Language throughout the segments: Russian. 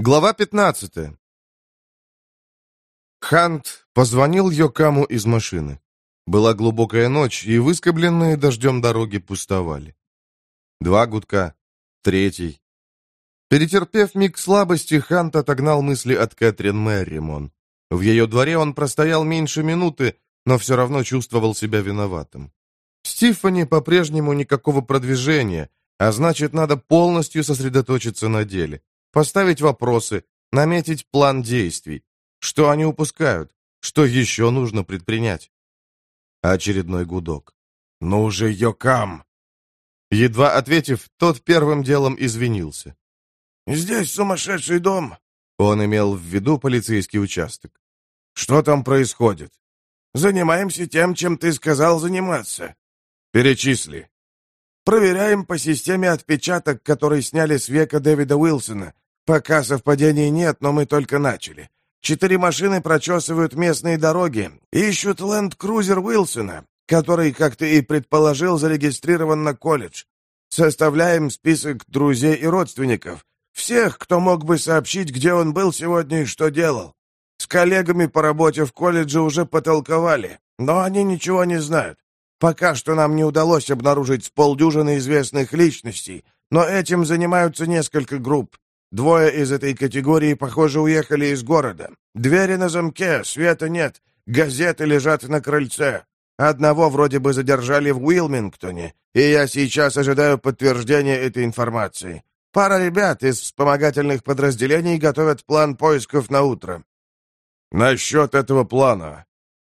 Глава 15 Хант позвонил Йокаму из машины. Была глубокая ночь, и выскобленные дождем дороги пустовали. Два гудка, третий. Перетерпев миг слабости, Хант отогнал мысли от Кэтрин Мерримон. В ее дворе он простоял меньше минуты, но все равно чувствовал себя виноватым. Стифани по-прежнему никакого продвижения, а значит, надо полностью сосредоточиться на деле, поставить вопросы, наметить план действий. Что они упускают? Что еще нужно предпринять? Очередной гудок. «Ну уже, Йокам!» Едва ответив, тот первым делом извинился. «Здесь сумасшедший дом!» Он имел в виду полицейский участок. «Что там происходит?» «Занимаемся тем, чем ты сказал заниматься». «Перечисли». «Проверяем по системе отпечаток, который сняли с века Дэвида Уилсона. Пока совпадений нет, но мы только начали. Четыре машины прочесывают местные дороги, ищут ленд-крузер Уилсона, который, как ты и предположил, зарегистрирован на колледж. Составляем список друзей и родственников, всех, кто мог бы сообщить, где он был сегодня и что делал. С коллегами по работе в колледже уже потолковали, но они ничего не знают. Пока что нам не удалось обнаружить с полдюжины известных личностей, но этим занимаются несколько групп. Двое из этой категории, похоже, уехали из города. Двери на замке, света нет, газеты лежат на крыльце. Одного вроде бы задержали в Уилмингтоне, и я сейчас ожидаю подтверждения этой информации. Пара ребят из вспомогательных подразделений готовят план поисков на утро. Насчет этого плана.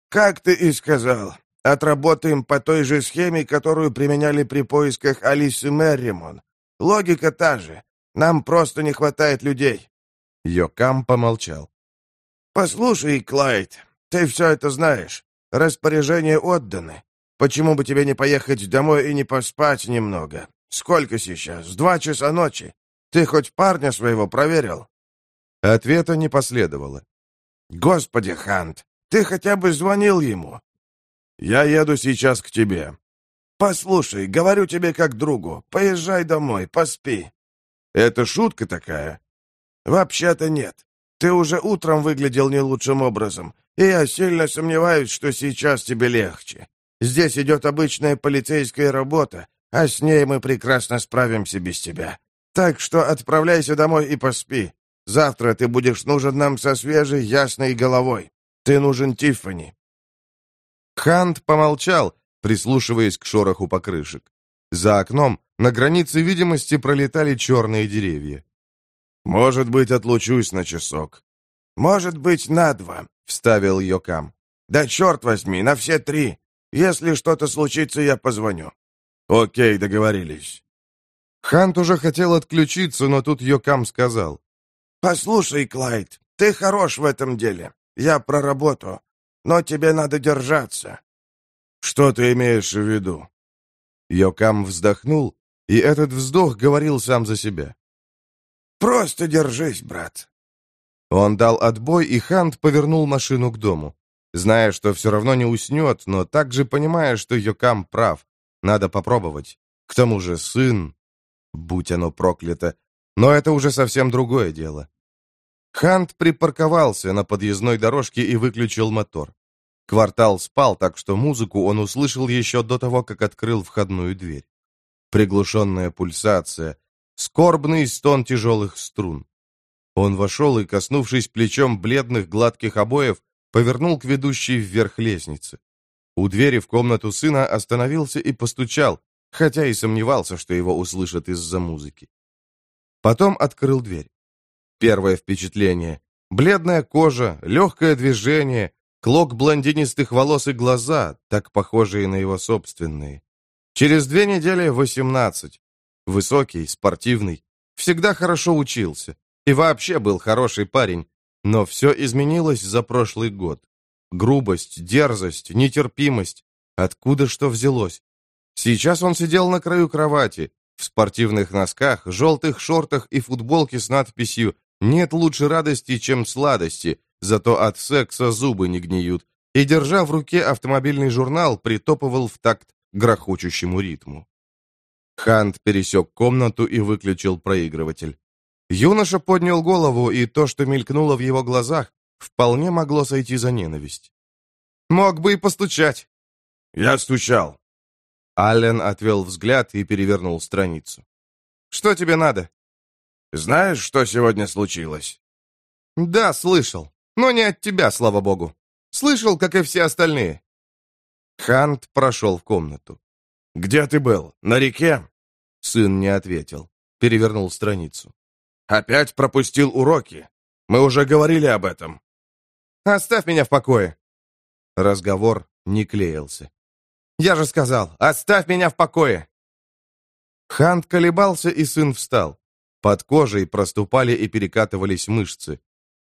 Как ты и сказал, отработаем по той же схеме, которую применяли при поисках Алисы Мерримон. Логика та же. Нам просто не хватает людей». Йокам помолчал. «Послушай, Клайд, ты все это знаешь. Распоряжения отданы. Почему бы тебе не поехать домой и не поспать немного? Сколько сейчас? Два часа ночи. Ты хоть парня своего проверил?» Ответа не последовало. «Господи, Хант, ты хотя бы звонил ему?» «Я еду сейчас к тебе». «Послушай, говорю тебе как другу, поезжай домой, поспи. Это шутка такая?» «Вообще-то нет. Ты уже утром выглядел не лучшим образом, и я сильно сомневаюсь, что сейчас тебе легче. Здесь идет обычная полицейская работа, а с ней мы прекрасно справимся без тебя. Так что отправляйся домой и поспи. Завтра ты будешь нужен нам со свежей, ясной головой. Ты нужен Тиффани». Хант помолчал, прислушиваясь к шороху покрышек. За окном на границе видимости пролетали черные деревья. «Может быть, отлучусь на часок». «Может быть, на два», — вставил Йокам. «Да черт возьми, на все три. Если что-то случится, я позвоню». «Окей, договорились». Хант уже хотел отключиться, но тут Йокам сказал. «Послушай, Клайд, ты хорош в этом деле. Я про работу. Но тебе надо держаться». «Что ты имеешь в виду?» Йокам вздохнул, и этот вздох говорил сам за себя. «Просто держись, брат». Он дал отбой, и Хант повернул машину к дому. Зная, что все равно не уснет, но также понимая, что Йокам прав. Надо попробовать. К тому же сын... Будь оно проклято. Но это уже совсем другое дело. Хант припарковался на подъездной дорожке и выключил мотор. Квартал спал, так что музыку он услышал еще до того, как открыл входную дверь. Приглушенная пульсация, скорбный стон тяжелых струн. Он вошел и, коснувшись плечом бледных гладких обоев, повернул к ведущей вверх лестнице. У двери в комнату сына остановился и постучал, хотя и сомневался, что его услышат из-за музыки. Потом открыл дверь. Первое впечатление. Бледная кожа, легкое движение, Клок блондинистых волос и глаза, так похожие на его собственные. Через две недели восемнадцать. Высокий, спортивный, всегда хорошо учился. И вообще был хороший парень. Но все изменилось за прошлый год. Грубость, дерзость, нетерпимость. Откуда что взялось? Сейчас он сидел на краю кровати, в спортивных носках, желтых шортах и футболке с надписью «Нет лучше радости, чем сладости», зато от секса зубы не гниют, и, держа в руке автомобильный журнал, притопывал в такт грохочущему ритму. Хант пересек комнату и выключил проигрыватель. Юноша поднял голову, и то, что мелькнуло в его глазах, вполне могло сойти за ненависть. «Мог бы и постучать». «Я стучал». Аллен отвел взгляд и перевернул страницу. «Что тебе надо?» «Знаешь, что сегодня случилось?» «Да, слышал. Но не от тебя, слава богу. Слышал, как и все остальные». Хант прошел в комнату. «Где ты был? На реке?» Сын не ответил. Перевернул страницу. «Опять пропустил уроки. Мы уже говорили об этом». «Оставь меня в покое». Разговор не клеился. «Я же сказал, оставь меня в покое!» Хант колебался, и сын встал. Под кожей проступали и перекатывались мышцы.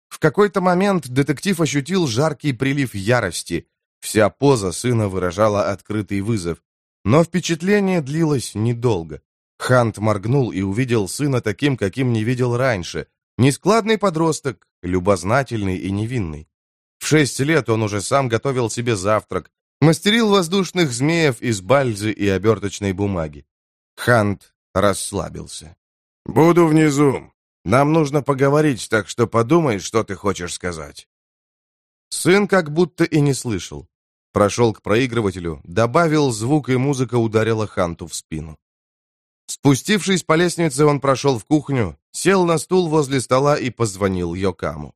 В какой-то момент детектив ощутил жаркий прилив ярости. Вся поза сына выражала открытый вызов. Но впечатление длилось недолго. Хант моргнул и увидел сына таким, каким не видел раньше. Нескладный подросток, любознательный и невинный. В шесть лет он уже сам готовил себе завтрак, мастерил воздушных змеев из бальзы и оберточной бумаги. Хант расслабился. «Буду внизу. Нам нужно поговорить, так что подумай, что ты хочешь сказать». Сын как будто и не слышал. Прошел к проигрывателю, добавил звук, и музыка ударила Ханту в спину. Спустившись по лестнице, он прошел в кухню, сел на стул возле стола и позвонил Йокаму.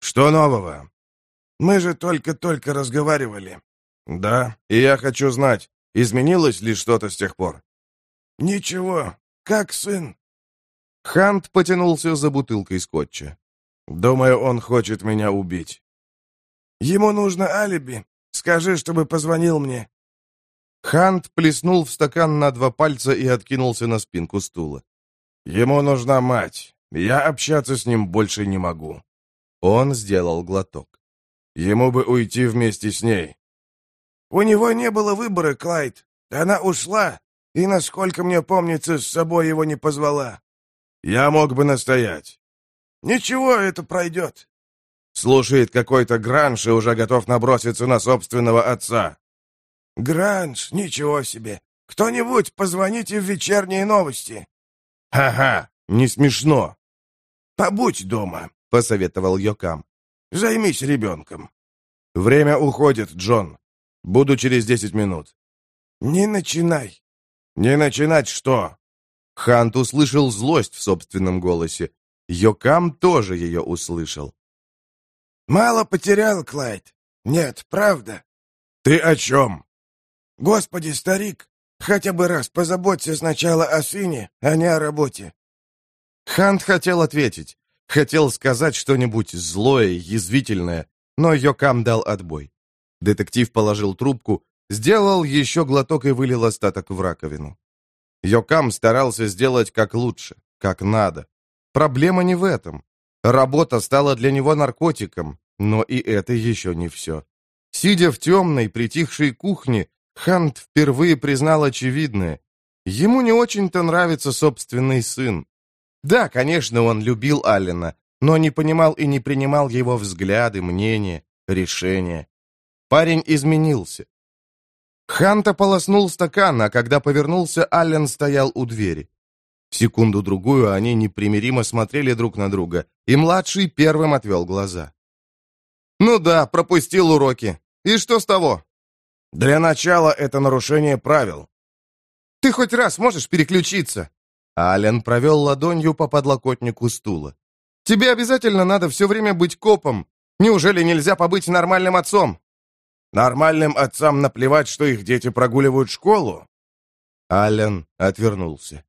«Что нового?» «Мы же только-только разговаривали». «Да, и я хочу знать, изменилось ли что-то с тех пор?» «Ничего. Как сын?» Хант потянулся за бутылкой скотча. «Думаю, он хочет меня убить». «Ему нужно алиби. Скажи, чтобы позвонил мне». Хант плеснул в стакан на два пальца и откинулся на спинку стула. «Ему нужна мать. Я общаться с ним больше не могу». Он сделал глоток. «Ему бы уйти вместе с ней». «У него не было выбора, Клайд. Она ушла, и, насколько мне помнится, с собой его не позвала». «Я мог бы настоять». «Ничего, это пройдет». Слушает какой-то гранж и уже готов наброситься на собственного отца. «Гранж, ничего себе! Кто-нибудь позвоните в вечерние новости!» «Ха-ха, не смешно!» «Побудь дома», — посоветовал Йокам. «Займись ребенком». «Время уходит, Джон. Буду через десять минут». «Не начинай». «Не начинать что?» Хант услышал злость в собственном голосе. Йокам тоже ее услышал. «Мало потерял, Клайд. Нет, правда». «Ты о чем?» «Господи, старик, хотя бы раз позаботься сначала о сыне, а не о работе». Хант хотел ответить, хотел сказать что-нибудь злое, язвительное, но Йокам дал отбой. Детектив положил трубку, сделал еще глоток и вылил остаток в раковину. Йокам старался сделать как лучше, как надо. Проблема не в этом. Работа стала для него наркотиком, но и это еще не все. Сидя в темной, притихшей кухне, Хант впервые признал очевидное. Ему не очень-то нравится собственный сын. Да, конечно, он любил Аллена, но не понимал и не принимал его взгляды, мнения, решения. Парень изменился. Хант ополоснул стакан, а когда повернулся, Аллен стоял у двери. Секунду-другую они непримиримо смотрели друг на друга, и младший первым отвел глаза. «Ну да, пропустил уроки. И что с того?» Для начала это нарушение правил. Ты хоть раз можешь переключиться? Ален провел ладонью по подлокотнику стула. Тебе обязательно надо все время быть копом. Неужели нельзя побыть нормальным отцом? Нормальным отцам наплевать, что их дети прогуливают школу? Ален отвернулся.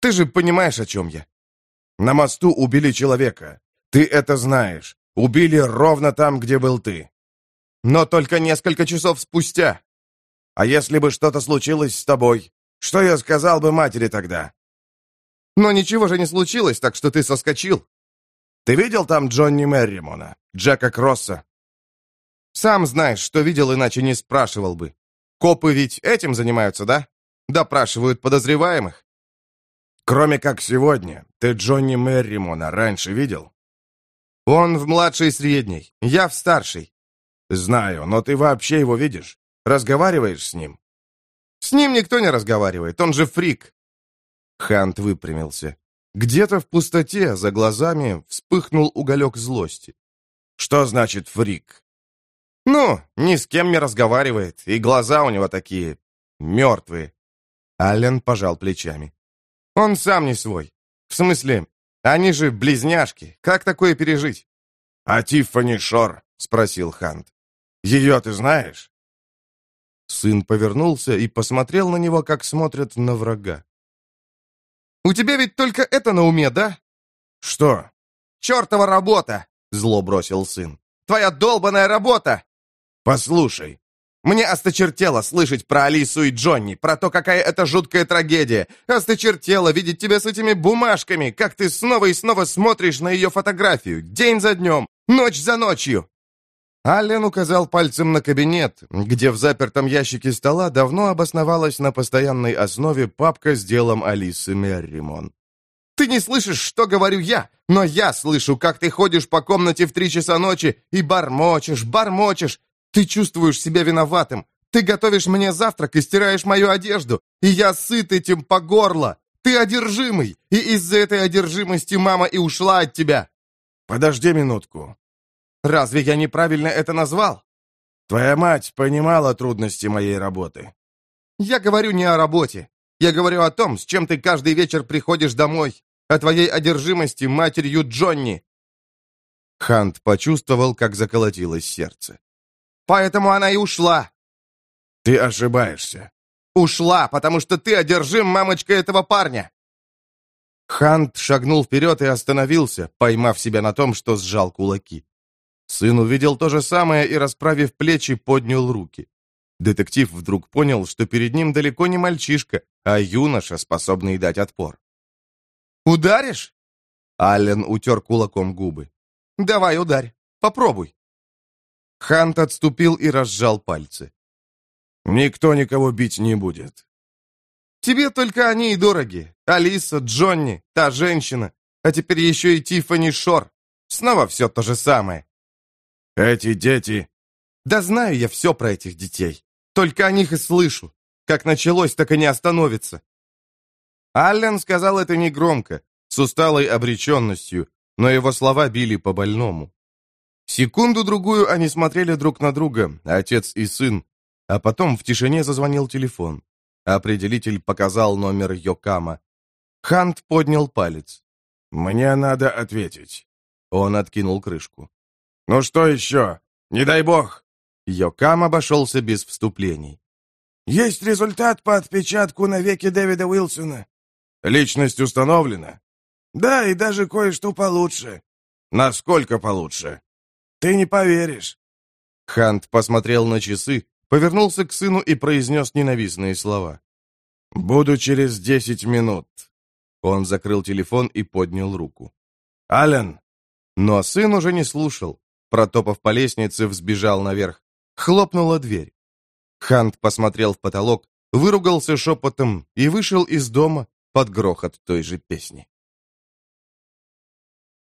Ты же понимаешь, о чем я. На мосту убили человека. Ты это знаешь. Убили ровно там, где был ты. Но только несколько часов спустя. А если бы что-то случилось с тобой? Что я сказал бы матери тогда? Но ничего же не случилось, так что ты соскочил. Ты видел там Джонни Мерримона, Джека Кросса? Сам знаешь, что видел, иначе не спрашивал бы. Копы ведь этим занимаются, да? Допрашивают подозреваемых. Кроме как сегодня, ты Джонни Мерримона раньше видел? Он в младшей средней, я в старшей. «Знаю, но ты вообще его видишь? Разговариваешь с ним?» «С ним никто не разговаривает, он же фрик». Хант выпрямился. Где-то в пустоте за глазами вспыхнул уголек злости. «Что значит фрик?» «Ну, ни с кем не разговаривает, и глаза у него такие... мертвые». Аллен пожал плечами. «Он сам не свой. В смысле, они же близняшки. Как такое пережить?» «А Тиффани Шор?» — спросил Хант. «Ее ты знаешь?» Сын повернулся и посмотрел на него, как смотрят на врага. «У тебя ведь только это на уме, да?» «Что?» «Чертова работа!» — зло бросил сын. «Твоя долбаная работа!» «Послушай, мне осточертело слышать про Алису и Джонни, про то, какая это жуткая трагедия. Осточертело видеть тебя с этими бумажками, как ты снова и снова смотришь на ее фотографию, день за днем, ночь за ночью. Аллен указал пальцем на кабинет, где в запертом ящике стола давно обосновалась на постоянной основе папка с делом Алисы Мерримон. «Ты не слышишь, что говорю я, но я слышу, как ты ходишь по комнате в три часа ночи и бормочешь, бормочешь. Ты чувствуешь себя виноватым. Ты готовишь мне завтрак и стираешь мою одежду, и я сыт этим по горло. Ты одержимый, и из-за этой одержимости мама и ушла от тебя». «Подожди минутку», Разве я неправильно это назвал? Твоя мать понимала трудности моей работы. Я говорю не о работе. Я говорю о том, с чем ты каждый вечер приходишь домой, о твоей одержимости матерью Джонни. Хант почувствовал, как заколотилось сердце. Поэтому она и ушла. Ты ошибаешься. Ушла, потому что ты одержим мамочкой этого парня. Хант шагнул вперед и остановился, поймав себя на том, что сжал кулаки. Сын увидел то же самое и, расправив плечи, поднял руки. Детектив вдруг понял, что перед ним далеко не мальчишка, а юноша, способный дать отпор. «Ударишь?» Аллен утер кулаком губы. «Давай, ударь. Попробуй». Хант отступил и разжал пальцы. «Никто никого бить не будет». «Тебе только они и дороги. Алиса, Джонни, та женщина, а теперь еще и Тиффани Шор. Снова все то же самое. Эти дети... Да знаю я все про этих детей. Только о них и слышу. Как началось, так и не остановится. Аллен сказал это негромко, с усталой обреченностью, но его слова били по больному. Секунду-другую они смотрели друг на друга, отец и сын, а потом в тишине зазвонил телефон. Определитель показал номер Йокама. Хант поднял палец. «Мне надо ответить». Он откинул крышку. «Ну что еще? Не дай бог!» Йокам обошелся без вступлений. «Есть результат по отпечатку на веке Дэвида Уилсона». «Личность установлена?» «Да, и даже кое-что получше». «Насколько получше?» «Ты не поверишь». Хант посмотрел на часы, повернулся к сыну и произнес ненавистные слова. «Буду через десять минут». Он закрыл телефон и поднял руку. «Аллен!» Но сын уже не слушал. Протопав по лестнице, взбежал наверх. Хлопнула дверь. Хант посмотрел в потолок, выругался шепотом и вышел из дома под грохот той же песни.